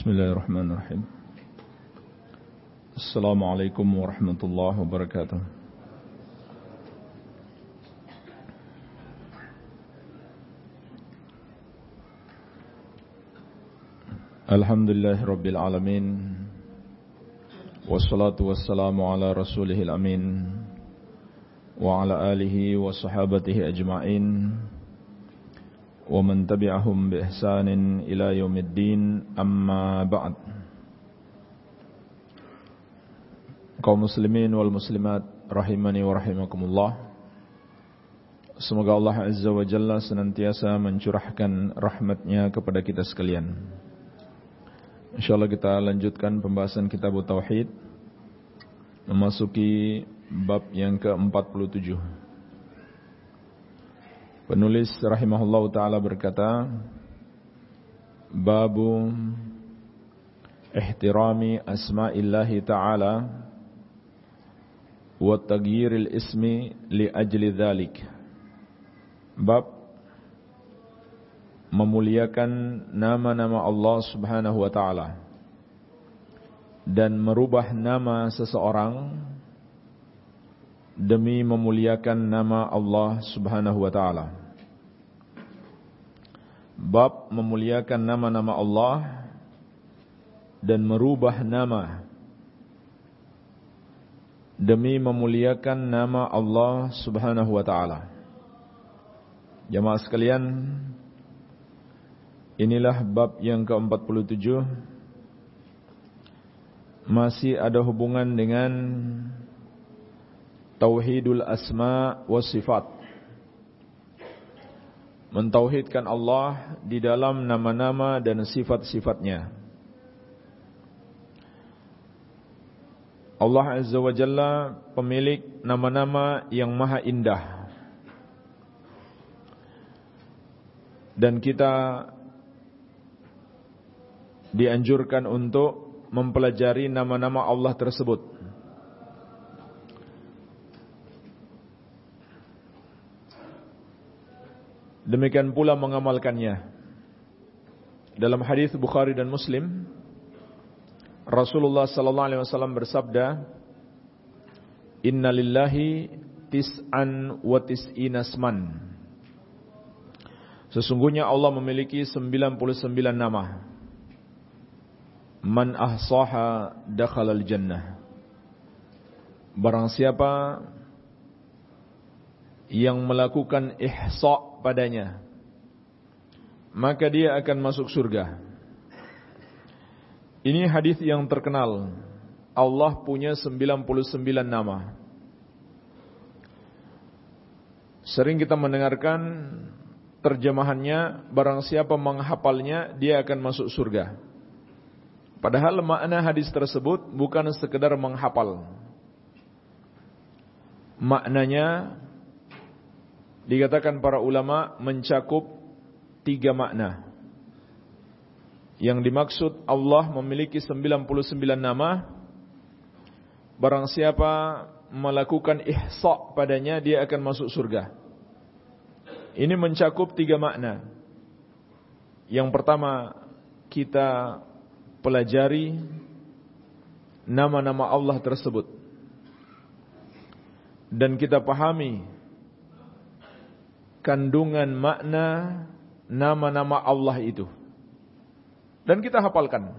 بسم الله الرحمن الرحيم السلام عليكم ورحمة الله وبركاته الحمد لله رب العالمين والصلاة والسلام على رسوله الأمين وعلى آله وصحابته أجمعين ومن تبعهم بإحسان إلى يوم الدين أما بعد kaum muslimin wal muslimat rahimani wa rahimakumullah Semoga Allah Azza wa Jalla senantiasa mencurahkan rahmatnya kepada kita sekalian InsyaAllah kita lanjutkan pembahasan kitab Tauhid Memasuki bab yang ke-47 Penulis rahimahullah ta'ala berkata Babu Ihtirami asma'illahi ta'ala Wa tagyiril ismi li ajli dhalik. Bab Memuliakan nama-nama Allah subhanahu wa ta'ala Dan merubah nama seseorang Demi memuliakan nama Allah subhanahu wa ta'ala Bab memuliakan nama-nama Allah Dan merubah nama. Demi memuliakan nama Allah subhanahu wa ta'ala. Jamaah sekalian Inilah bab yang ke-47 Masih ada hubungan dengan Tauhidul asma wa sifat Mentauhidkan Allah di dalam nama-nama dan sifat-sifatnya. Allah Azza wa Jalla pemilik nama-nama yang maha indah. Dan kita dianjurkan untuk mempelajari nama-nama Allah tersebut Demikian pula mengamalkannya. Dalam hadis Bukhari dan Muslim Rasulullah sallallahu alaihi wasallam bersabda Inna lillahi tis'an wa tis'ina Sesungguhnya Allah memiliki 99 nama. Man ahsaha dakhalal jannah. Barang siapa yang melakukan ihsa' padanya maka dia akan masuk surga. Ini hadis yang terkenal. Allah punya 99 nama. Sering kita mendengarkan terjemahannya barang siapa menghafalnya dia akan masuk surga. Padahal makna hadis tersebut bukan sekedar menghafal. Maknanya dikatakan para ulama mencakup tiga makna. Yang dimaksud Allah memiliki 99 nama. Barang siapa melakukan ihsa' padanya dia akan masuk surga. Ini mencakup tiga makna. Yang pertama kita pelajari nama-nama Allah tersebut. Dan kita pahami kandungan makna nama-nama Allah itu. Dan kita hafalkan.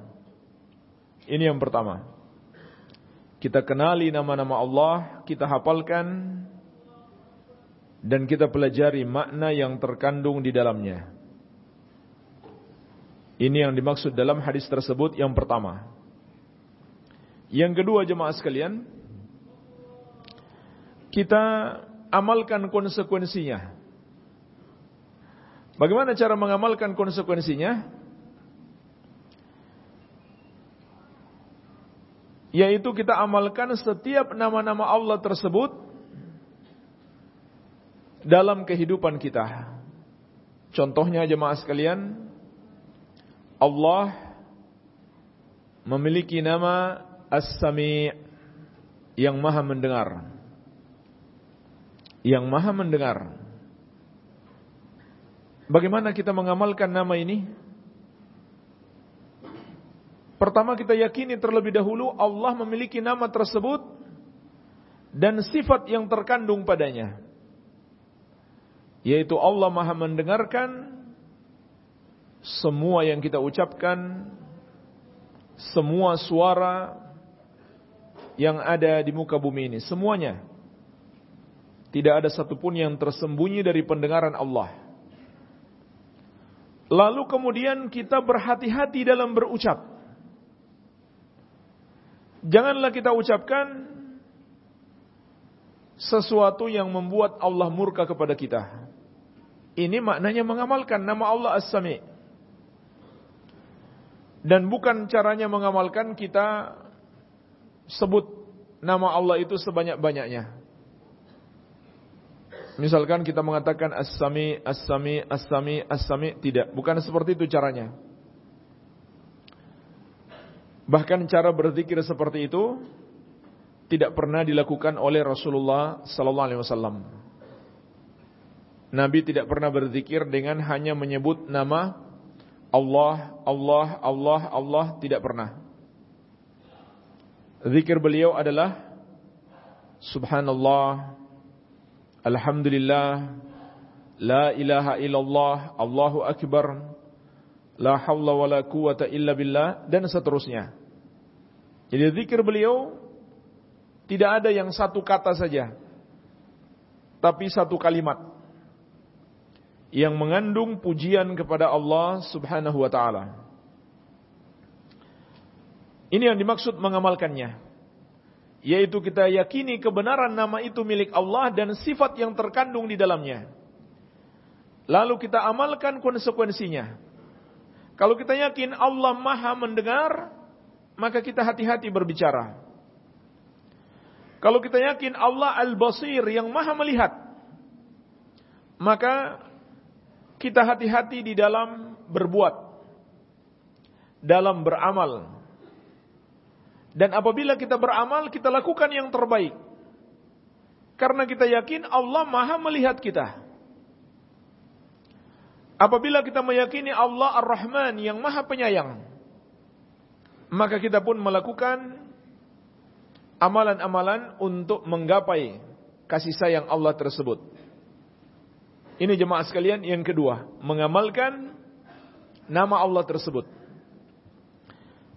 Ini yang pertama. Kita kenali nama-nama Allah, kita hafalkan dan kita pelajari makna yang terkandung di dalamnya. Ini yang dimaksud dalam hadis tersebut yang pertama. Yang kedua jemaah sekalian, kita amalkan konsekuensinya. Bagaimana cara mengamalkan konsekuensinya? Yaitu kita amalkan setiap nama-nama Allah tersebut dalam kehidupan kita. Contohnya jemaah sekalian, Allah memiliki nama As-Sami' yang maha mendengar. Yang maha mendengar. Bagaimana kita mengamalkan nama ini? Pertama kita yakini terlebih dahulu Allah memiliki nama tersebut dan sifat yang terkandung padanya. Yaitu Allah maha mendengarkan semua yang kita ucapkan, semua suara yang ada di muka bumi ini, semuanya. Tidak ada satupun yang tersembunyi dari pendengaran Allah. Lalu kemudian kita berhati-hati dalam berucap. Janganlah kita ucapkan sesuatu yang membuat Allah murka kepada kita. Ini maknanya mengamalkan nama Allah As-Sami. Dan bukan caranya mengamalkan kita sebut nama Allah itu sebanyak-banyaknya. Misalkan kita mengatakan As-Sami, As-Sami, As-Sami, As-Sami. Tidak, bukan seperti itu caranya. Bahkan cara berzikir seperti itu tidak pernah dilakukan oleh Rasulullah sallallahu alaihi wasallam. Nabi tidak pernah berzikir dengan hanya menyebut nama Allah, Allah, Allah, Allah tidak pernah. Zikir beliau adalah Subhanallah, Alhamdulillah, La ilaha illallah, Allahu Akbar, La hawla wa la quwata illa billah, dan seterusnya. Jadi zikir beliau tidak ada yang satu kata saja. Tapi satu kalimat yang mengandung pujian kepada Allah Subhanahu wa taala. Ini yang dimaksud mengamalkannya. Yaitu kita yakini kebenaran nama itu milik Allah dan sifat yang terkandung di dalamnya. Lalu kita amalkan konsekuensinya. Kalau kita yakin Allah Maha mendengar, maka kita hati-hati berbicara. Kalau kita yakin Allah Al-Basir yang maha melihat, maka kita hati-hati di dalam berbuat, dalam beramal. Dan apabila kita beramal, kita lakukan yang terbaik. Karena kita yakin Allah maha melihat kita. Apabila kita meyakini Allah Ar-Rahman yang maha penyayang, maka kita pun melakukan amalan-amalan untuk menggapai kasih sayang Allah tersebut. Ini jemaah sekalian yang kedua, mengamalkan nama Allah tersebut.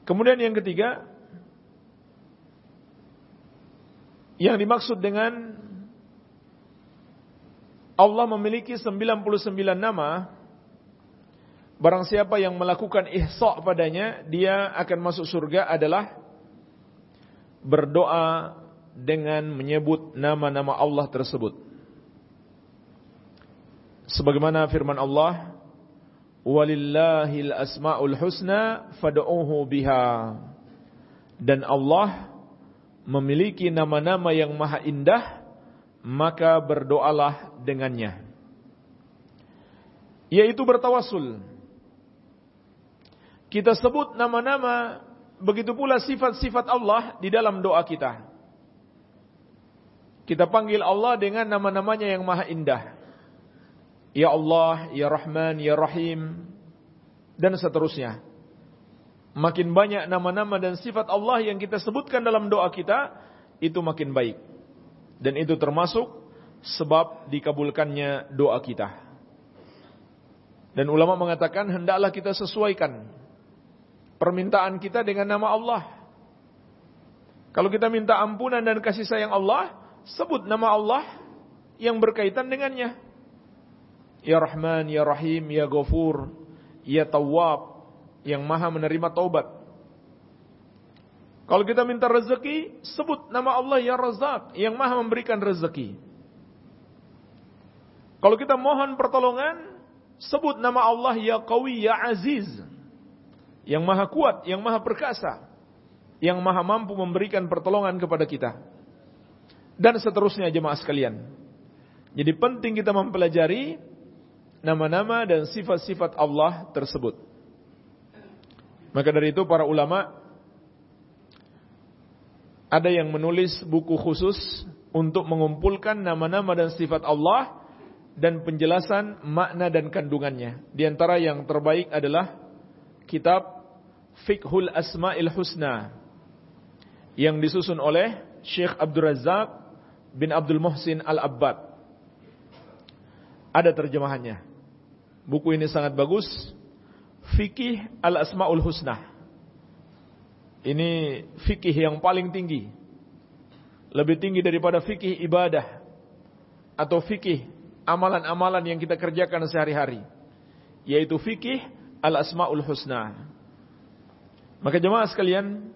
Kemudian yang ketiga, yang dimaksud dengan Allah memiliki 99 nama Barang siapa yang melakukan ihsa' padanya, dia akan masuk surga adalah berdoa dengan menyebut nama-nama Allah tersebut. Sebagaimana firman Allah, "Walillahil asmaul husna fad'uhu biha." Dan Allah memiliki nama-nama yang maha indah, maka berdoalah dengannya. Yaitu bertawasul kita sebut nama-nama, begitu pula sifat-sifat Allah di dalam doa kita. Kita panggil Allah dengan nama-namanya yang maha indah. Ya Allah, Ya Rahman, Ya Rahim, dan seterusnya. Makin banyak nama-nama dan sifat Allah yang kita sebutkan dalam doa kita, itu makin baik. Dan itu termasuk sebab dikabulkannya doa kita. Dan ulama mengatakan hendaklah kita sesuaikan permintaan kita dengan nama Allah. Kalau kita minta ampunan dan kasih sayang Allah, sebut nama Allah yang berkaitan dengannya. Ya Rahman, Ya Rahim, Ya Ghafur, Ya Tawwab, yang maha menerima taubat. Kalau kita minta rezeki, sebut nama Allah Ya Razak, yang maha memberikan rezeki. Kalau kita mohon pertolongan, sebut nama Allah Ya Qawi, Ya Aziz, yang maha kuat, yang maha perkasa, yang maha mampu memberikan pertolongan kepada kita. Dan seterusnya jemaah sekalian. Jadi penting kita mempelajari nama-nama dan sifat-sifat Allah tersebut. Maka dari itu para ulama ada yang menulis buku khusus untuk mengumpulkan nama-nama dan sifat Allah dan penjelasan makna dan kandungannya. Di antara yang terbaik adalah kitab Fiqhul Asma'il Husna yang disusun oleh Syekh Abdul Razak bin Abdul Muhsin Al-Abbad. Ada terjemahannya. Buku ini sangat bagus. Fikih Al-Asma'ul Husna. Ini fikih yang paling tinggi. Lebih tinggi daripada fikih ibadah. Atau fikih amalan-amalan yang kita kerjakan sehari-hari. Yaitu fikih Al-Asma'ul Husna. Maka jemaah sekalian,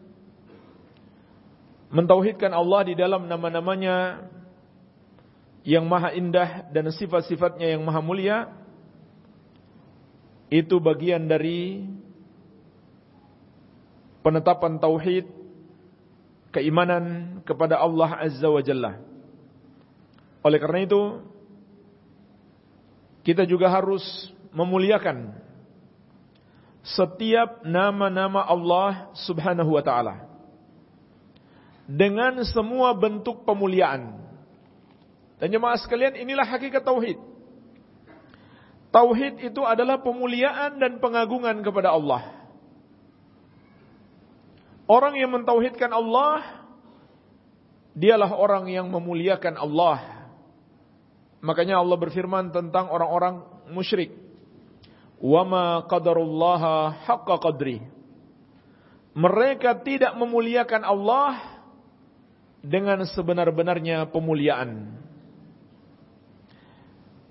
mentauhidkan Allah di dalam nama-namanya yang maha indah dan sifat-sifatnya yang maha mulia itu bagian dari penetapan tauhid keimanan kepada Allah Azza wa Jalla. Oleh karena itu kita juga harus memuliakan setiap nama-nama Allah Subhanahu wa taala dengan semua bentuk pemuliaan. Dan jemaah sekalian, inilah hakikat tauhid. Tauhid itu adalah pemuliaan dan pengagungan kepada Allah. Orang yang mentauhidkan Allah, dialah orang yang memuliakan Allah. Makanya Allah berfirman tentang orang-orang musyrik. Wama qadarullaha haqqa qadri. Mereka tidak memuliakan Allah dengan sebenar-benarnya pemuliaan.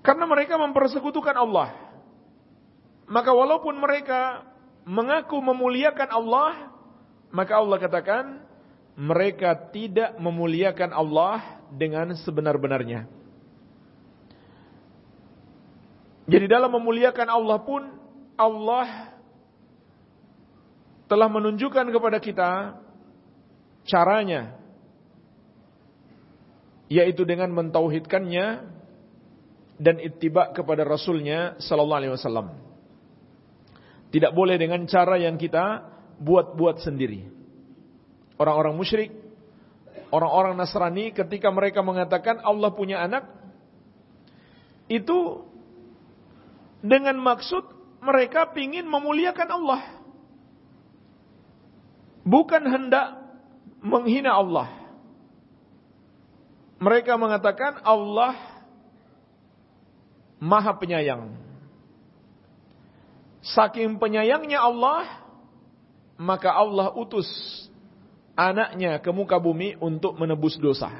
Karena mereka mempersekutukan Allah. Maka walaupun mereka mengaku memuliakan Allah, maka Allah katakan mereka tidak memuliakan Allah dengan sebenar-benarnya. Jadi dalam memuliakan Allah pun Allah telah menunjukkan kepada kita caranya yaitu dengan mentauhidkannya dan ittiba kepada Rasulnya Sallallahu Alaihi Wasallam. Tidak boleh dengan cara yang kita buat-buat sendiri. Orang-orang musyrik, orang-orang Nasrani ketika mereka mengatakan Allah punya anak, itu dengan maksud mereka ingin memuliakan Allah. Bukan hendak menghina Allah. Mereka mengatakan Allah Maha Penyayang. Saking penyayangnya Allah, maka Allah utus anaknya ke muka bumi untuk menebus dosa.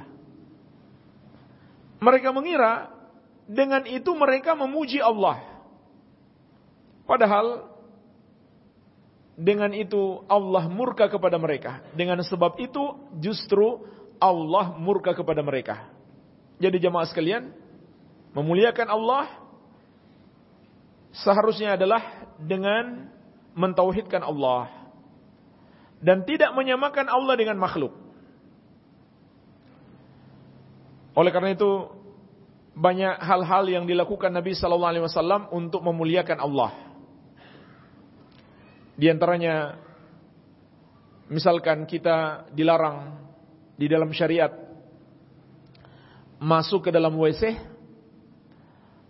Mereka mengira dengan itu mereka memuji Allah. Padahal dengan itu Allah murka kepada mereka. Dengan sebab itu justru Allah murka kepada mereka. Jadi jemaah sekalian, memuliakan Allah seharusnya adalah dengan mentauhidkan Allah dan tidak menyamakan Allah dengan makhluk. Oleh karena itu banyak hal-hal yang dilakukan Nabi sallallahu alaihi wasallam untuk memuliakan Allah. Di antaranya misalkan kita dilarang di dalam syariat masuk ke dalam WC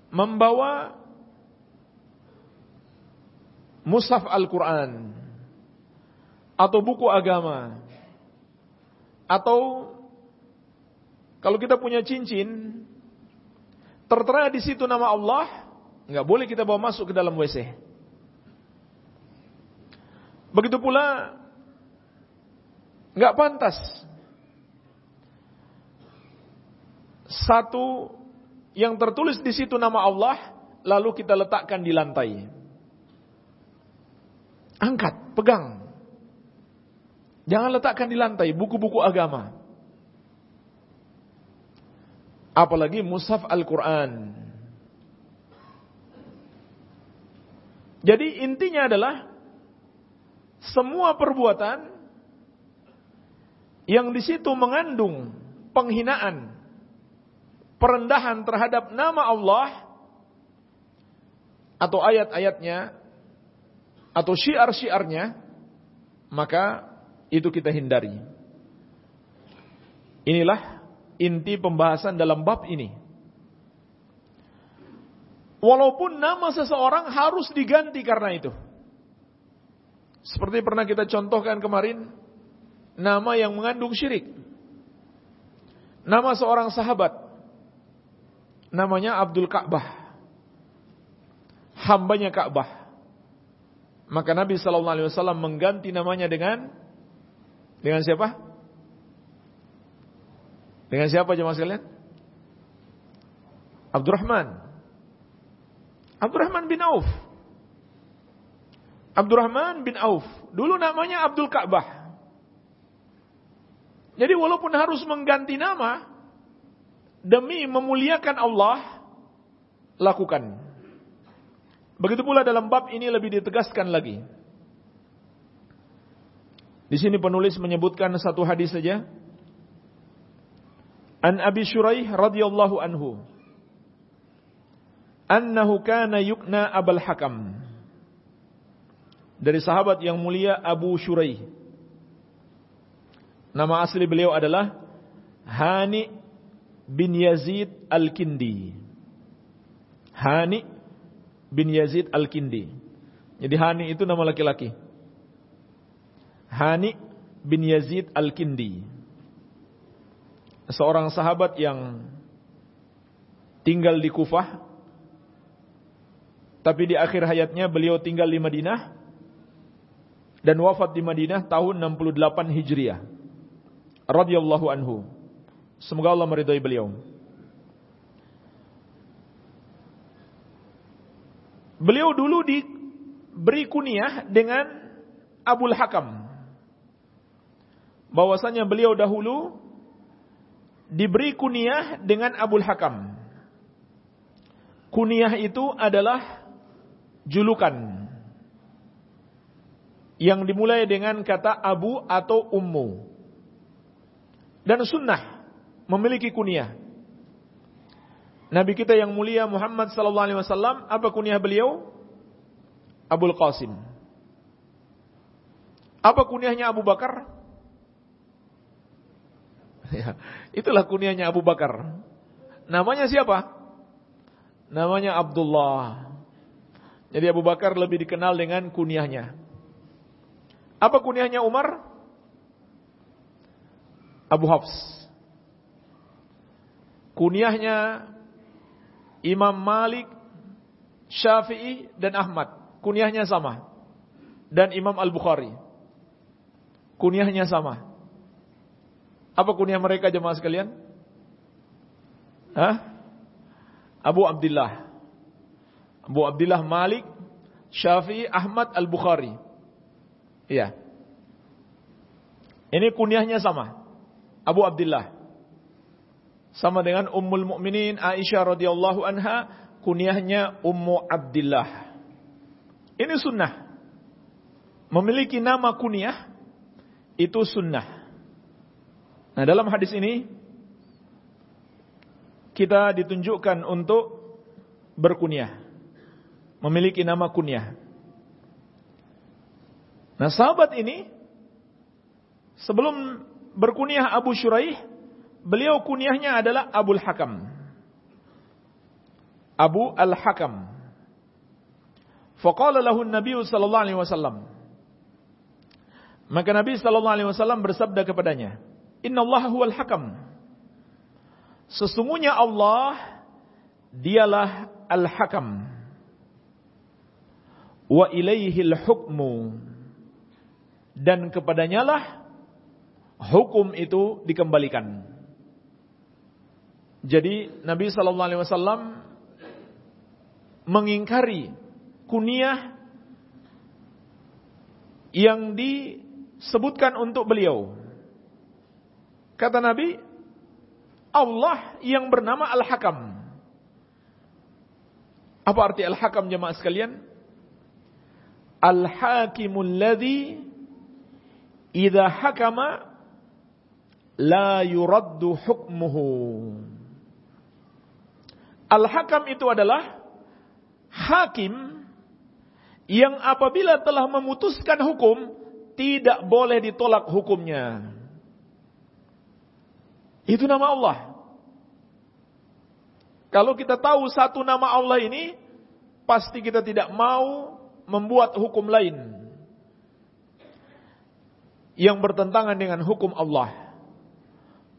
membawa mushaf Al-Qur'an atau buku agama atau kalau kita punya cincin tertera di situ nama Allah, nggak boleh kita bawa masuk ke dalam WC. Begitu pula nggak pantas satu yang tertulis di situ nama Allah lalu kita letakkan di lantai. Angkat, pegang. Jangan letakkan di lantai buku-buku agama. Apalagi mushaf Al-Qur'an. Jadi intinya adalah semua perbuatan yang di situ mengandung penghinaan, perendahan terhadap nama Allah atau ayat-ayatnya atau syiar-syiarnya, maka itu kita hindari. Inilah inti pembahasan dalam bab ini. Walaupun nama seseorang harus diganti karena itu. Seperti pernah kita contohkan kemarin, nama yang mengandung syirik. Nama seorang sahabat, namanya Abdul Ka'bah. Hambanya Ka'bah. Maka Nabi Sallallahu Alaihi Wasallam mengganti namanya dengan dengan siapa? Dengan siapa jemaah sekalian? Abdurrahman. Abdurrahman bin Auf. Abdurrahman bin Auf. Dulu namanya Abdul Ka'bah. Jadi walaupun harus mengganti nama, demi memuliakan Allah, lakukan. Begitu pula dalam bab ini lebih ditegaskan lagi. Di sini penulis menyebutkan satu hadis saja. An Abi Shuraih radhiyallahu anhu. Annahu kana yukna Abul Hakam dari sahabat yang mulia Abu Shuraih. Nama asli beliau adalah Hani bin Yazid Al-Kindi. Hani bin Yazid Al-Kindi. Jadi Hani itu nama laki-laki. Hani bin Yazid Al-Kindi. Seorang sahabat yang tinggal di Kufah. Tapi di akhir hayatnya beliau tinggal di Madinah dan wafat di Madinah tahun 68 Hijriah. Radhiyallahu anhu. Semoga Allah meridhai beliau. Beliau dulu diberi kunyah dengan Abul Hakam. Bahwasanya beliau dahulu diberi kunyah dengan Abul Hakam. Kunyah itu adalah julukan yang dimulai dengan kata abu atau ummu. Dan sunnah memiliki kunyah. Nabi kita yang mulia Muhammad sallallahu alaihi wasallam apa kunyah beliau? Abul Qasim. Apa kunyahnya Abu Bakar? Ya, itulah kunyahnya Abu Bakar. Namanya siapa? Namanya Abdullah. Jadi Abu Bakar lebih dikenal dengan kunyahnya. Apa kunyahnya Umar? Abu Hafs. Kunyahnya Imam Malik, Syafi'i dan Ahmad. Kunyahnya sama. Dan Imam Al-Bukhari. Kunyahnya sama. Apa kunyah mereka jemaah sekalian? Hah? Abu Abdullah. Abu Abdullah Malik, Syafi'i, Ahmad, Al-Bukhari. Iya. Ini kunyahnya sama. Abu Abdullah. Sama dengan Ummul Mukminin Aisyah radhiyallahu anha, kunyahnya Ummu Abdullah. Ini sunnah. Memiliki nama kunyah itu sunnah. Nah, dalam hadis ini kita ditunjukkan untuk berkunyah. Memiliki nama kunyah. Nah sahabat ini sebelum berkunyah Abu Shuraih, beliau kunyahnya adalah Abul Hakam. Abu Al-Hakam. Faqala lahu Nabi sallallahu alaihi wasallam. Maka Nabi sallallahu alaihi wasallam bersabda kepadanya, "Inna Allah huwal hakam." Sesungguhnya Allah dialah Al-Hakam. Wa ilaihil hukmu dan kepadanya lah hukum itu dikembalikan. Jadi Nabi Shallallahu Alaihi Wasallam mengingkari kunyah yang disebutkan untuk beliau. Kata Nabi, Allah yang bernama Al-Hakam. Apa arti Al-Hakam jemaah sekalian? Al-Hakimul ladzi idza hakama la yuraddu hukmuhu. Al-hakam itu adalah hakim yang apabila telah memutuskan hukum tidak boleh ditolak hukumnya. Itu nama Allah. Kalau kita tahu satu nama Allah ini, pasti kita tidak mau membuat hukum lain. yang bertentangan dengan hukum Allah.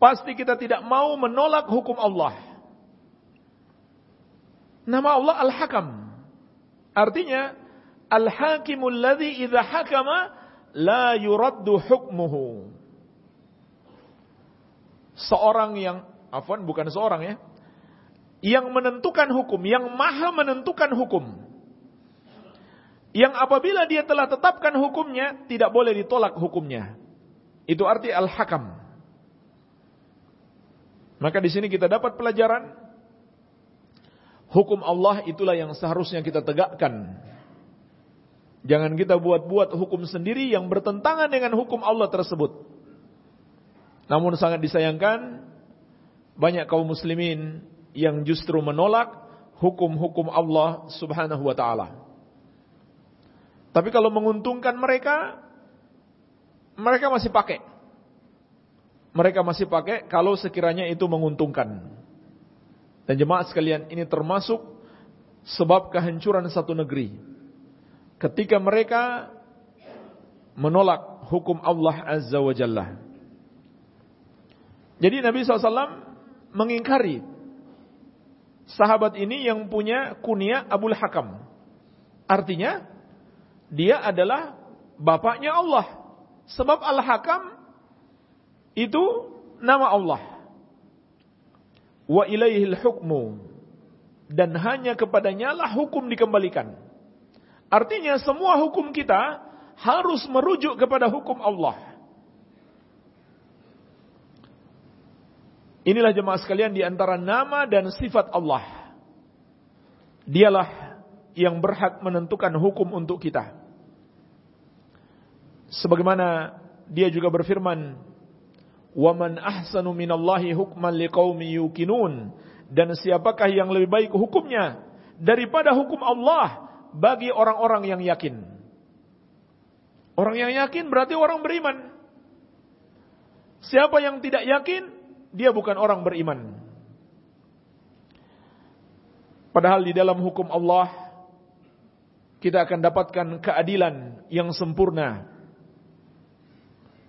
Pasti kita tidak mau menolak hukum Allah. Nama Allah Al-Hakam. Artinya, Al-Hakimul ladzi idza hakama la yuraddu hukmuhu. Seorang yang, afwan bukan seorang ya, yang menentukan hukum, yang maha menentukan hukum. Yang apabila dia telah tetapkan hukumnya, tidak boleh ditolak hukumnya. Itu arti al-hakam. Maka di sini kita dapat pelajaran hukum Allah itulah yang seharusnya kita tegakkan. Jangan kita buat-buat hukum sendiri yang bertentangan dengan hukum Allah tersebut. Namun sangat disayangkan banyak kaum muslimin yang justru menolak hukum-hukum Allah Subhanahu wa taala. Tapi kalau menguntungkan mereka mereka masih pakai. Mereka masih pakai kalau sekiranya itu menguntungkan. Dan jemaah sekalian, ini termasuk sebab kehancuran satu negeri. Ketika mereka menolak hukum Allah Azza wa Jalla. Jadi Nabi SAW mengingkari sahabat ini yang punya kunia Abul Hakam. Artinya, dia adalah bapaknya Allah. Sebab Al-Hakam itu nama Allah. Wa ilaihil hukmu. Dan hanya kepadanya lah hukum dikembalikan. Artinya semua hukum kita harus merujuk kepada hukum Allah. Inilah jemaah sekalian di antara nama dan sifat Allah. Dialah yang berhak menentukan hukum untuk kita. Sebagaimana dia juga berfirman, "Wa man ahsanu minallahi hukman liqaumi yuqinun." Dan siapakah yang lebih baik hukumnya daripada hukum Allah bagi orang-orang yang yakin? Orang yang yakin berarti orang beriman. Siapa yang tidak yakin dia bukan orang beriman. Padahal di dalam hukum Allah kita akan dapatkan keadilan yang sempurna.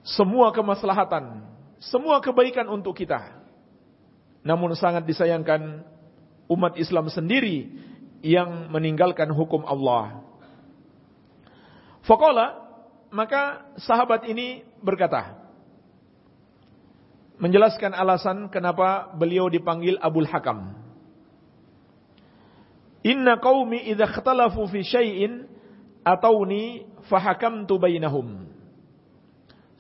Semua kemaslahatan, semua kebaikan untuk kita. Namun sangat disayangkan umat Islam sendiri yang meninggalkan hukum Allah. Fakola, maka sahabat ini berkata, menjelaskan alasan kenapa beliau dipanggil Abul Hakam. Inna qaumi idza ikhtalafu fi syai'in atauni fahakamtu bainahum.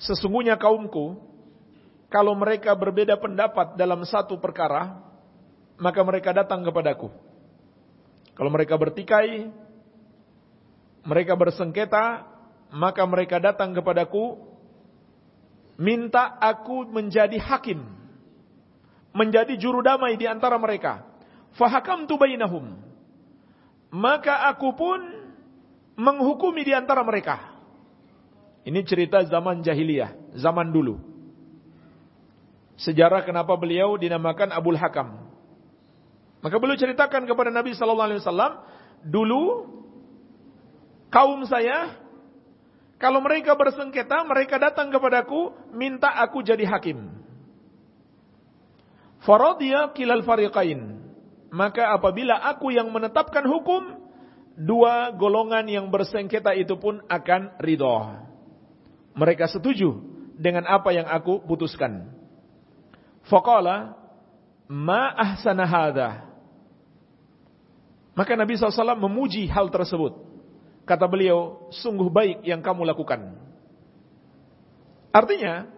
Sesungguhnya kaumku kalau mereka berbeda pendapat dalam satu perkara, maka mereka datang kepadaku. Kalau mereka bertikai, mereka bersengketa, maka mereka datang kepadaku minta aku menjadi hakim, menjadi juru damai di antara mereka. Fahakam tu bainahum. Maka aku pun menghukumi di antara mereka. Ini cerita zaman jahiliyah, zaman dulu. Sejarah kenapa beliau dinamakan Abul Hakam. Maka beliau ceritakan kepada Nabi sallallahu alaihi wasallam, dulu kaum saya kalau mereka bersengketa, mereka datang kepadaku, minta aku jadi hakim. Faradiyah kilal fariqain. Maka apabila aku yang menetapkan hukum, dua golongan yang bersengketa itu pun akan ridho. Mereka setuju dengan apa yang aku putuskan. Faqala, ma ahsana hadha. Maka Nabi SAW memuji hal tersebut. Kata beliau, sungguh baik yang kamu lakukan. Artinya,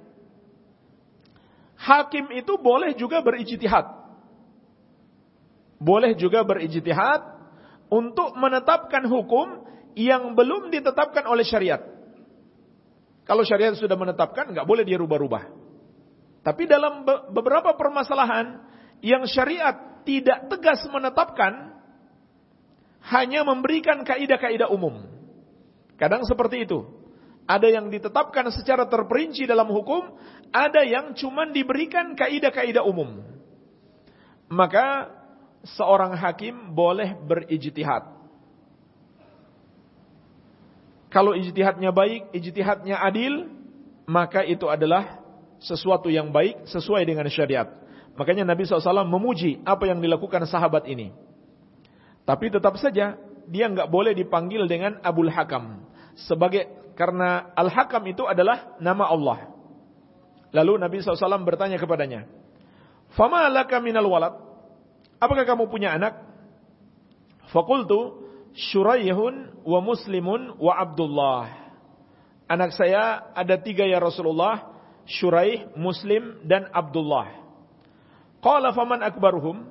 hakim itu boleh juga berijtihad. Boleh juga berijtihad untuk menetapkan hukum yang belum ditetapkan oleh syariat. Kalau syariat sudah menetapkan, nggak boleh dia rubah-rubah. Tapi dalam beberapa permasalahan yang syariat tidak tegas menetapkan, hanya memberikan kaidah-kaidah umum. Kadang seperti itu. Ada yang ditetapkan secara terperinci dalam hukum, ada yang cuma diberikan kaidah-kaidah umum. Maka seorang hakim boleh berijtihad. Kalau ijtihadnya baik, ijtihadnya adil, maka itu adalah sesuatu yang baik sesuai dengan syariat. Makanya Nabi SAW memuji apa yang dilakukan sahabat ini. Tapi tetap saja dia nggak boleh dipanggil dengan Abul Hakam sebagai karena Al Hakam itu adalah nama Allah. Lalu Nabi SAW bertanya kepadanya, "Fama laka minal walad?" Apakah kamu punya anak? Fakultu Syuraihun wa Muslimun wa Abdullah. Anak saya ada tiga ya Rasulullah, Syuraih, Muslim dan Abdullah. Qala faman akbaruhum?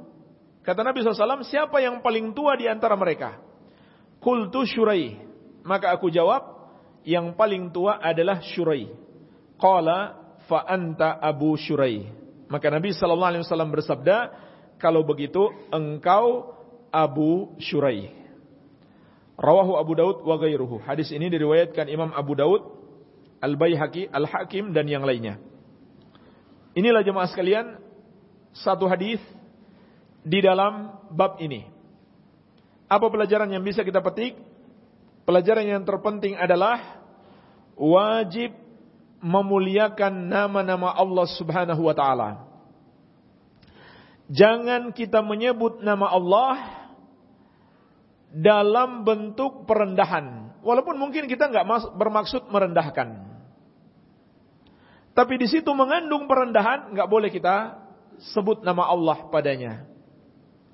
Kata Nabi SAW, siapa yang paling tua di antara mereka? Kultu Syuraih. Maka aku jawab, yang paling tua adalah Syuraih. Qala fa anta Abu Syuraih. Maka Nabi SAW bersabda, kalau begitu engkau Abu Syuraih. Rawahu Abu Daud wa ghairuhu. Hadis ini diriwayatkan Imam Abu Daud, Al-Baihaqi, Al-Hakim dan yang lainnya. Inilah jemaah sekalian satu hadis di dalam bab ini. Apa pelajaran yang bisa kita petik? Pelajaran yang terpenting adalah wajib memuliakan nama-nama Allah Subhanahu wa taala. Jangan kita menyebut nama Allah dalam bentuk perendahan. Walaupun mungkin kita nggak bermaksud merendahkan. Tapi di situ mengandung perendahan, nggak boleh kita sebut nama Allah padanya.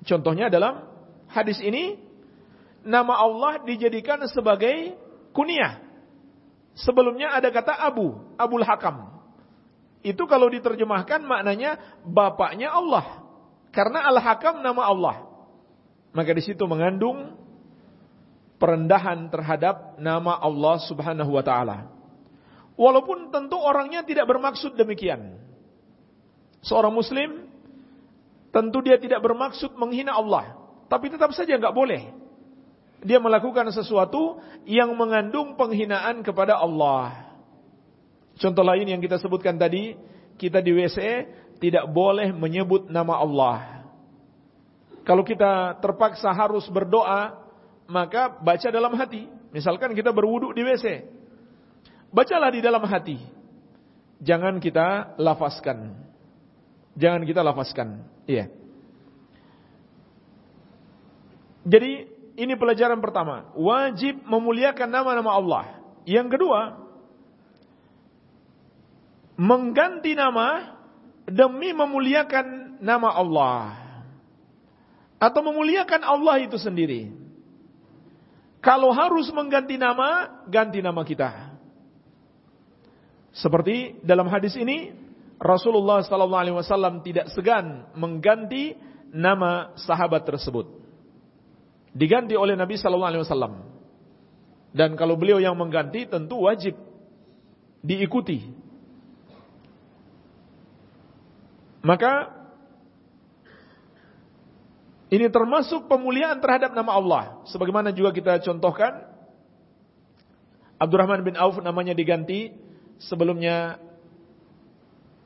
Contohnya dalam hadis ini, nama Allah dijadikan sebagai kunyah. Sebelumnya ada kata Abu, Abul Hakam. Itu kalau diterjemahkan maknanya bapaknya Allah. Karena Al-Hakam nama Allah. Maka di situ mengandung perendahan terhadap nama Allah Subhanahu wa taala. Walaupun tentu orangnya tidak bermaksud demikian. Seorang muslim tentu dia tidak bermaksud menghina Allah, tapi tetap saja nggak boleh. Dia melakukan sesuatu yang mengandung penghinaan kepada Allah. Contoh lain yang kita sebutkan tadi, kita di WC tidak boleh menyebut nama Allah. Kalau kita terpaksa harus berdoa, maka baca dalam hati. Misalkan kita berwuduk di WC. Bacalah di dalam hati. Jangan kita lafazkan. Jangan kita lafazkan. Iya. Jadi ini pelajaran pertama. Wajib memuliakan nama-nama Allah. Yang kedua, mengganti nama demi memuliakan nama Allah. Atau memuliakan Allah itu sendiri. Kalau harus mengganti nama, ganti nama kita. Seperti dalam hadis ini, Rasulullah sallallahu alaihi wasallam tidak segan mengganti nama sahabat tersebut. Diganti oleh Nabi sallallahu alaihi wasallam. Dan kalau beliau yang mengganti tentu wajib diikuti. Maka ini termasuk pemuliaan terhadap nama Allah. Sebagaimana juga kita contohkan, Abdurrahman bin Auf namanya diganti sebelumnya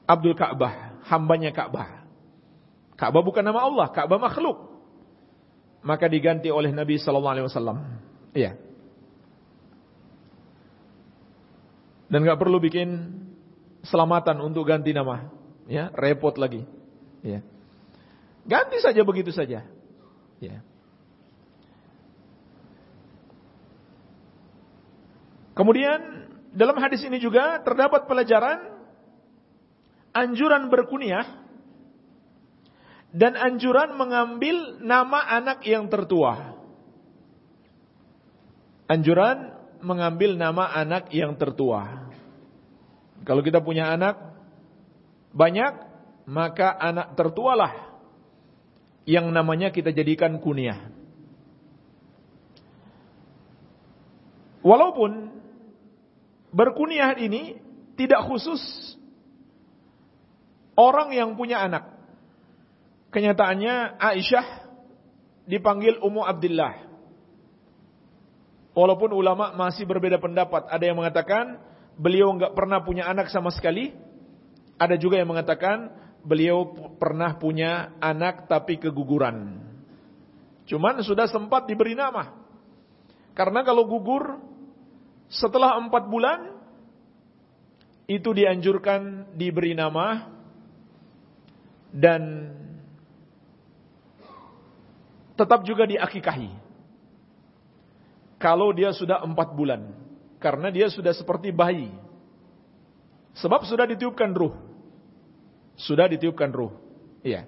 Abdul Ka'bah, hambanya Ka'bah. Ka'bah bukan nama Allah, Ka'bah makhluk. Maka diganti oleh Nabi sallallahu alaihi wasallam. Iya. Dan nggak perlu bikin selamatan untuk ganti nama, ya, repot lagi. Ya. Ganti saja begitu saja. Ya. Kemudian dalam hadis ini juga terdapat pelajaran anjuran berkuniah dan anjuran mengambil nama anak yang tertua. Anjuran mengambil nama anak yang tertua. Kalau kita punya anak banyak, maka anak tertualah yang namanya kita jadikan kunyah. Walaupun berkuniah ini tidak khusus orang yang punya anak. Kenyataannya Aisyah dipanggil Ummu Abdullah. Walaupun ulama masih berbeda pendapat, ada yang mengatakan beliau enggak pernah punya anak sama sekali, ada juga yang mengatakan beliau pernah punya anak tapi keguguran. Cuman sudah sempat diberi nama. Karena kalau gugur setelah empat bulan, itu dianjurkan diberi nama dan tetap juga diakikahi. Kalau dia sudah empat bulan. Karena dia sudah seperti bayi. Sebab sudah ditiupkan ruh. Sudah ditiupkan ruh. Iya.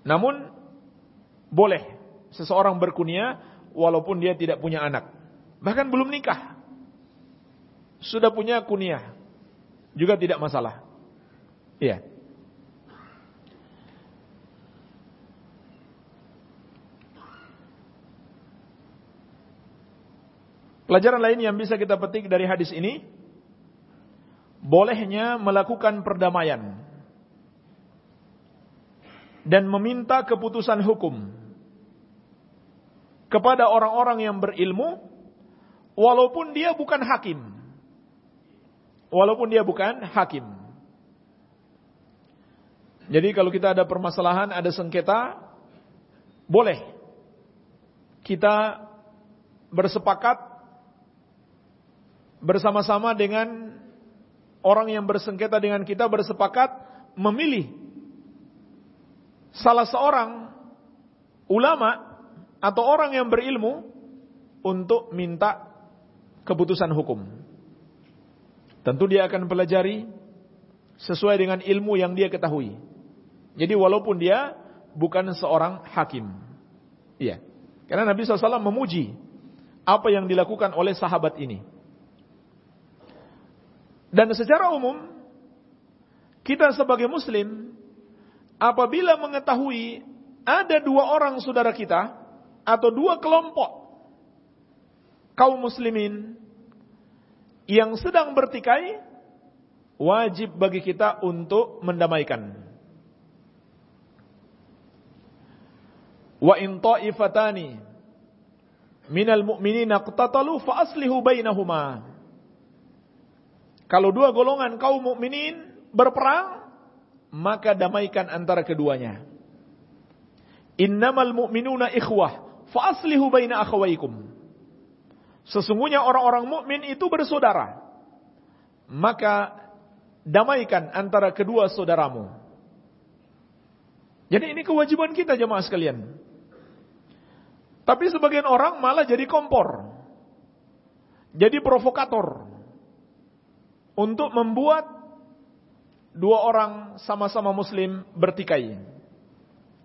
Namun, boleh seseorang berkunia walaupun dia tidak punya anak. Bahkan belum nikah. Sudah punya kunia. Juga tidak masalah. Iya. Pelajaran lain yang bisa kita petik dari hadis ini, bolehnya melakukan perdamaian dan meminta keputusan hukum kepada orang-orang yang berilmu, walaupun dia bukan hakim. Walaupun dia bukan hakim. Jadi kalau kita ada permasalahan, ada sengketa, boleh kita bersepakat bersama-sama dengan orang yang bersengketa dengan kita bersepakat memilih salah seorang ulama atau orang yang berilmu untuk minta keputusan hukum. Tentu dia akan pelajari sesuai dengan ilmu yang dia ketahui. Jadi walaupun dia bukan seorang hakim. Iya. Karena Nabi SAW memuji apa yang dilakukan oleh sahabat ini. Dan secara umum, kita sebagai muslim, apabila mengetahui ada dua orang saudara kita, atau dua kelompok kaum muslimin yang sedang bertikai, wajib bagi kita untuk mendamaikan. Wa in ta'ifatani minal mu'minina qtatalu fa aslihu bainahuma. Kalau dua golongan kaum mukminin berperang, maka damaikan antara keduanya. Innamal mu'minuna ikhwah, fa aslihu baina akhawaykum. Sesungguhnya orang-orang mukmin itu bersaudara. Maka damaikan antara kedua saudaramu. Jadi ini kewajiban kita jemaah sekalian. Tapi sebagian orang malah jadi kompor. Jadi provokator untuk membuat dua orang sama-sama muslim bertikai.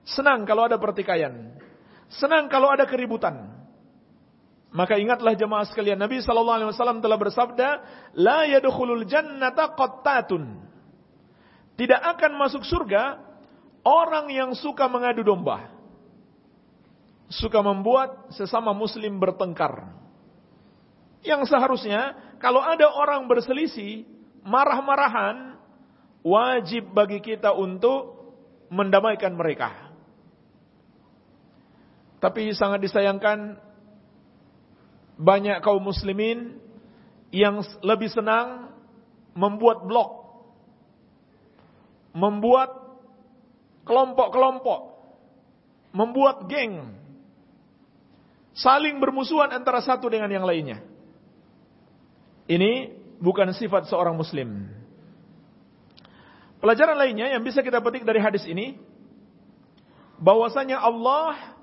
Senang kalau ada pertikaian. Senang kalau ada keributan. Maka ingatlah jemaah sekalian, Nabi sallallahu alaihi wasallam telah bersabda, "La yadkhulul jannata qattatun." Tidak akan masuk surga orang yang suka mengadu domba. Suka membuat sesama muslim bertengkar. Yang seharusnya kalau ada orang berselisih, marah-marahan, wajib bagi kita untuk mendamaikan mereka. Tapi sangat disayangkan banyak kaum muslimin yang lebih senang membuat blok, membuat kelompok-kelompok, membuat geng, saling bermusuhan antara satu dengan yang lainnya. Ini bukan sifat seorang muslim. Pelajaran lainnya yang bisa kita petik dari hadis ini bahwasanya Allah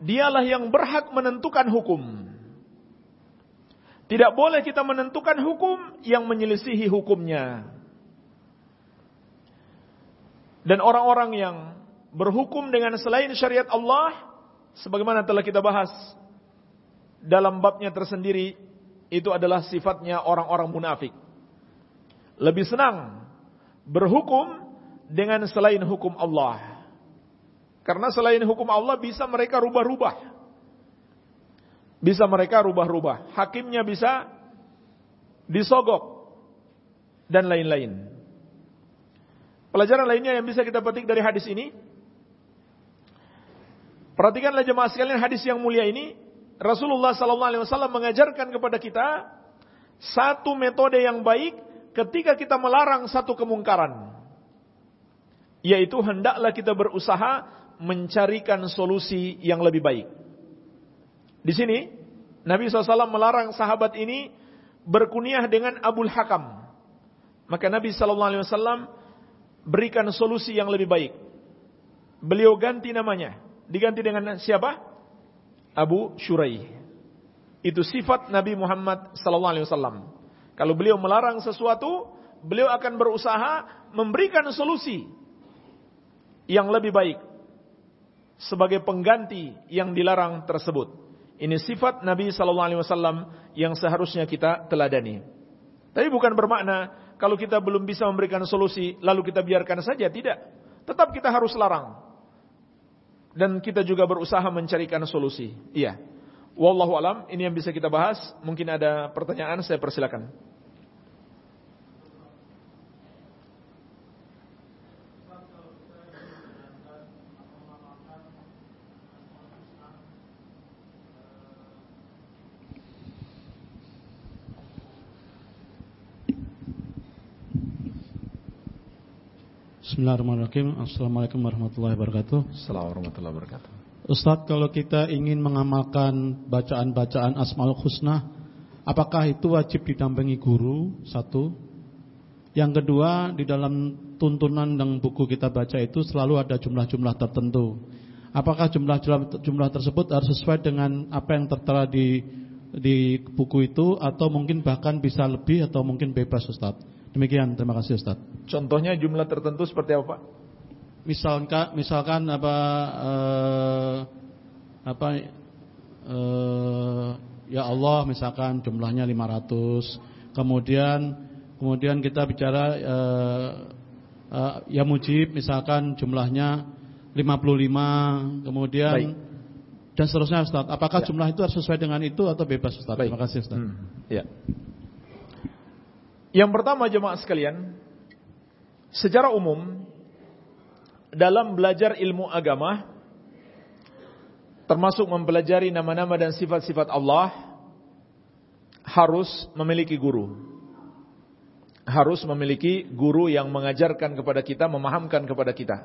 dialah yang berhak menentukan hukum. Tidak boleh kita menentukan hukum yang menyelisihi hukumnya. Dan orang-orang yang berhukum dengan selain syariat Allah sebagaimana telah kita bahas dalam babnya tersendiri itu adalah sifatnya orang-orang munafik. Lebih senang berhukum dengan selain hukum Allah. Karena selain hukum Allah bisa mereka rubah-rubah. Bisa mereka rubah-rubah. Hakimnya bisa disogok dan lain-lain. Pelajaran lainnya yang bisa kita petik dari hadis ini. Perhatikanlah jemaah sekalian hadis yang mulia ini Rasulullah wasallam mengajarkan kepada kita satu metode yang baik ketika kita melarang satu kemungkaran. Yaitu hendaklah kita berusaha mencarikan solusi yang lebih baik. Di sini Nabi SAW melarang sahabat ini berkuniah dengan Abul Hakam. Maka Nabi wasallam berikan solusi yang lebih baik. Beliau ganti namanya. Diganti dengan siapa? Abu Syurai. Itu sifat Nabi Muhammad wasallam. Kalau beliau melarang sesuatu, beliau akan berusaha memberikan solusi yang lebih baik sebagai pengganti yang dilarang tersebut. Ini sifat Nabi sallallahu alaihi wasallam yang seharusnya kita teladani. Tapi bukan bermakna kalau kita belum bisa memberikan solusi, lalu kita biarkan saja. Tidak. Tetap kita harus larang. Dan kita juga berusaha mencarikan solusi. Iya. Wallahu alam, ini yang bisa kita bahas. Mungkin ada pertanyaan, saya persilakan. Bismillahirrahmanirrahim. Assalamualaikum warahmatullahi wabarakatuh. Assalamualaikum warahmatullahi wabarakatuh. Ustadz, kalau kita ingin mengamalkan bacaan-bacaan Asmaul Husna, apakah itu wajib didampingi guru? Satu. Yang kedua, di dalam tuntunan dan buku kita baca itu selalu ada jumlah-jumlah tertentu. Apakah jumlah-jumlah tersebut harus sesuai dengan apa yang tertera di di buku itu atau mungkin bahkan bisa lebih atau mungkin bebas Ustadz? Demikian, terima kasih Ustaz. Contohnya jumlah tertentu seperti apa Pak? Misalkan, misalkan apa eh, apa eh, ya Allah misalkan jumlahnya 500. Kemudian kemudian kita bicara eh, eh, ya mujib misalkan jumlahnya 55. Kemudian Baik. dan seterusnya Ustaz. Apakah ya. jumlah itu harus sesuai dengan itu atau bebas Ustaz? Baik. Terima kasih Ustaz. Hmm. Ya. Yang pertama jemaah sekalian, secara umum dalam belajar ilmu agama termasuk mempelajari nama-nama dan sifat-sifat Allah harus memiliki guru. Harus memiliki guru yang mengajarkan kepada kita, memahamkan kepada kita.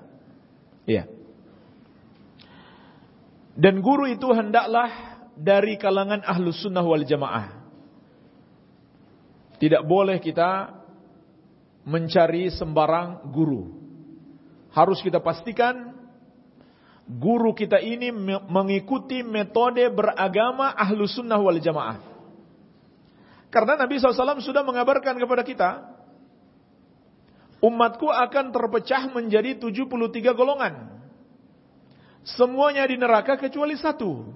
Iya. Dan guru itu hendaklah dari kalangan ahlus sunnah wal jamaah. Tidak boleh kita mencari sembarang guru. Harus kita pastikan guru kita ini mengikuti metode beragama ahlu sunnah wal jamaah. Karena Nabi SAW sudah mengabarkan kepada kita, umatku akan terpecah menjadi 73 golongan. Semuanya di neraka kecuali satu.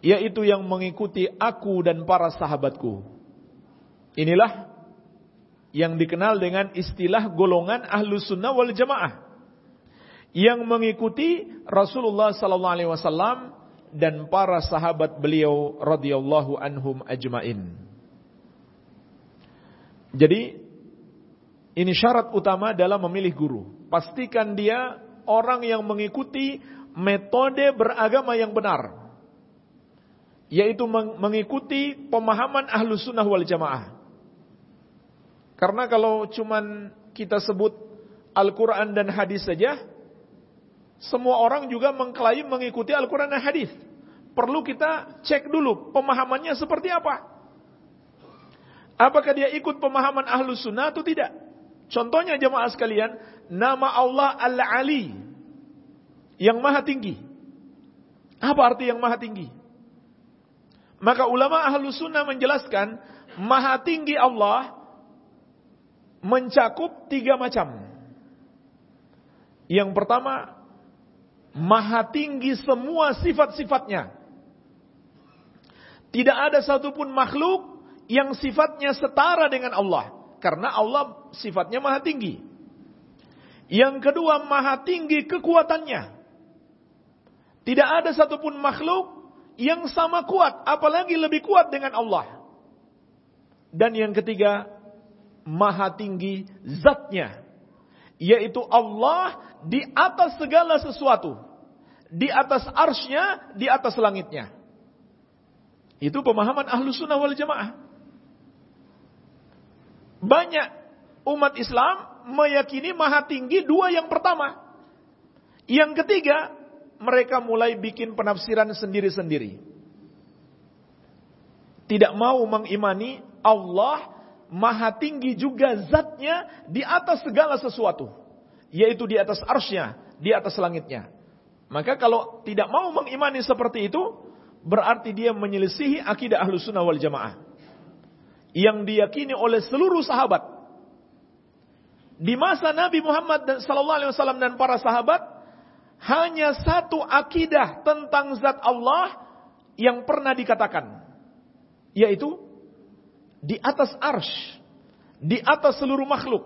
Yaitu yang mengikuti aku dan para sahabatku. Inilah yang dikenal dengan istilah golongan ahlu sunnah wal jamaah. Yang mengikuti Rasulullah sallallahu alaihi wasallam dan para sahabat beliau radhiyallahu anhum ajmain. Jadi ini syarat utama dalam memilih guru. Pastikan dia orang yang mengikuti metode beragama yang benar. Yaitu mengikuti pemahaman ahlu sunnah wal jamaah. Karena kalau cuman kita sebut Al-Quran dan hadis saja, semua orang juga mengklaim mengikuti Al-Quran dan hadis. Perlu kita cek dulu pemahamannya seperti apa. Apakah dia ikut pemahaman ahlu sunnah atau tidak? Contohnya jemaah sekalian, nama Allah Al-Ali yang maha tinggi. Apa arti yang maha tinggi? Maka ulama ahlu sunnah menjelaskan, maha tinggi Allah mencakup tiga macam. Yang pertama, maha tinggi semua sifat-sifatnya. Tidak ada satupun makhluk yang sifatnya setara dengan Allah. Karena Allah sifatnya maha tinggi. Yang kedua, maha tinggi kekuatannya. Tidak ada satupun makhluk yang sama kuat, apalagi lebih kuat dengan Allah. Dan yang ketiga, maha tinggi zatnya. Yaitu Allah di atas segala sesuatu. Di atas arsnya, di atas langitnya. Itu pemahaman ahlu sunnah wal jamaah. Banyak umat Islam meyakini maha tinggi dua yang pertama. Yang ketiga, mereka mulai bikin penafsiran sendiri-sendiri. Tidak mau mengimani Allah maha tinggi juga zatnya di atas segala sesuatu. Yaitu di atas arsnya, di atas langitnya. Maka kalau tidak mau mengimani seperti itu, berarti dia menyelisihi akidah ahlu sunnah wal jamaah. Yang diyakini oleh seluruh sahabat. Di masa Nabi Muhammad dan sallallahu alaihi wasallam dan para sahabat hanya satu akidah tentang zat Allah yang pernah dikatakan yaitu di atas arsh, di atas seluruh makhluk.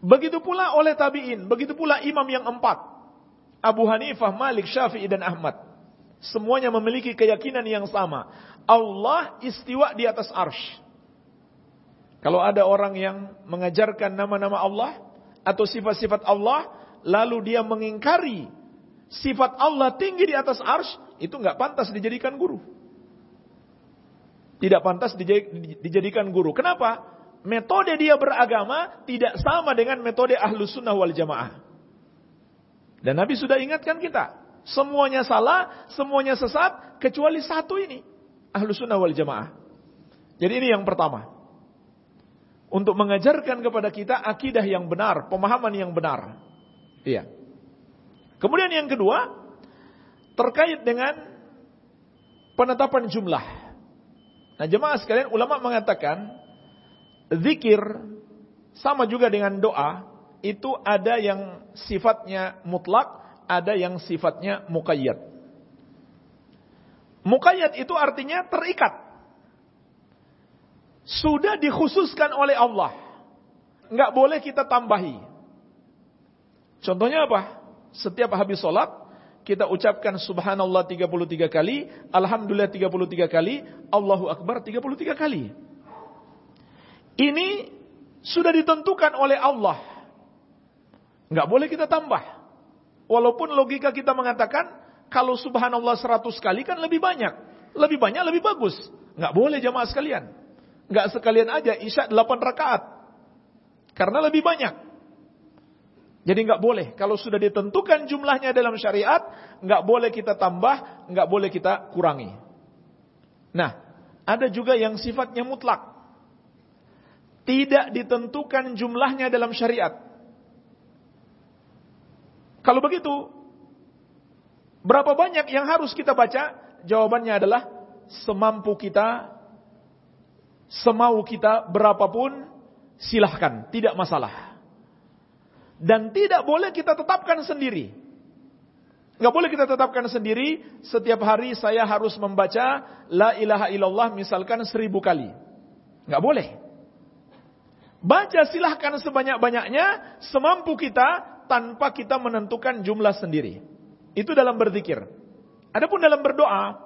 Begitu pula oleh tabi'in, begitu pula imam yang empat. Abu Hanifah, Malik, Syafi'i dan Ahmad. Semuanya memiliki keyakinan yang sama. Allah istiwa di atas arsh. Kalau ada orang yang mengajarkan nama-nama Allah atau sifat-sifat Allah, lalu dia mengingkari sifat Allah tinggi di atas arsh, itu nggak pantas dijadikan guru. Tidak pantas dijadikan guru. Kenapa? Metode dia beragama tidak sama dengan metode ahlu sunnah wal jamaah. Dan Nabi sudah ingatkan kita. Semuanya salah, semuanya sesat, kecuali satu ini. Ahlu sunnah wal jamaah. Jadi ini yang pertama. Untuk mengajarkan kepada kita akidah yang benar, pemahaman yang benar. Iya. Kemudian yang kedua, terkait dengan penetapan jumlah. Nah jemaah sekalian ulama mengatakan zikir sama juga dengan doa itu ada yang sifatnya mutlak, ada yang sifatnya muqayyad. Muqayyad itu artinya terikat. Sudah dikhususkan oleh Allah. Nggak boleh kita tambahi. Contohnya apa? Setiap habis sholat, kita ucapkan subhanallah 33 kali, alhamdulillah 33 kali, Allahu akbar 33 kali. Ini sudah ditentukan oleh Allah. Nggak boleh kita tambah. Walaupun logika kita mengatakan, kalau subhanallah 100 kali kan lebih banyak. Lebih banyak, lebih bagus. Nggak boleh jamaah sekalian. Nggak sekalian aja isya 8 rakaat. Karena lebih banyak. Jadi nggak boleh. Kalau sudah ditentukan jumlahnya dalam syariat, nggak boleh kita tambah, nggak boleh kita kurangi. Nah, ada juga yang sifatnya mutlak. Tidak ditentukan jumlahnya dalam syariat. Kalau begitu, berapa banyak yang harus kita baca? Jawabannya adalah semampu kita, semau kita, berapapun, silahkan, tidak masalah. Dan tidak boleh kita tetapkan sendiri. Nggak boleh kita tetapkan sendiri, setiap hari saya harus membaca La ilaha illallah misalkan seribu kali. Nggak boleh. Baca silahkan sebanyak-banyaknya, semampu kita, tanpa kita menentukan jumlah sendiri. Itu dalam berzikir. Adapun dalam berdoa,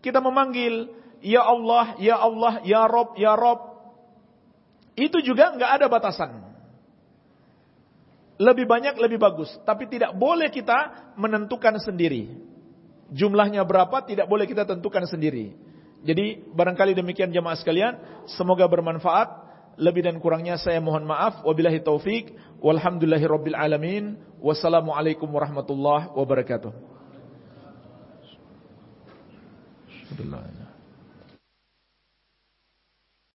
kita memanggil, Ya Allah, Ya Allah, Ya Rob, Ya Rob. Itu juga nggak ada batasan. Lebih banyak lebih bagus, tapi tidak boleh kita menentukan sendiri. Jumlahnya berapa tidak boleh kita tentukan sendiri. Jadi barangkali demikian jemaah sekalian, semoga bermanfaat. Lebih dan kurangnya saya mohon maaf. Wabillahi taufik. Walhamdulillahi rabbil alamin. Wassalamualaikum warahmatullahi wabarakatuh.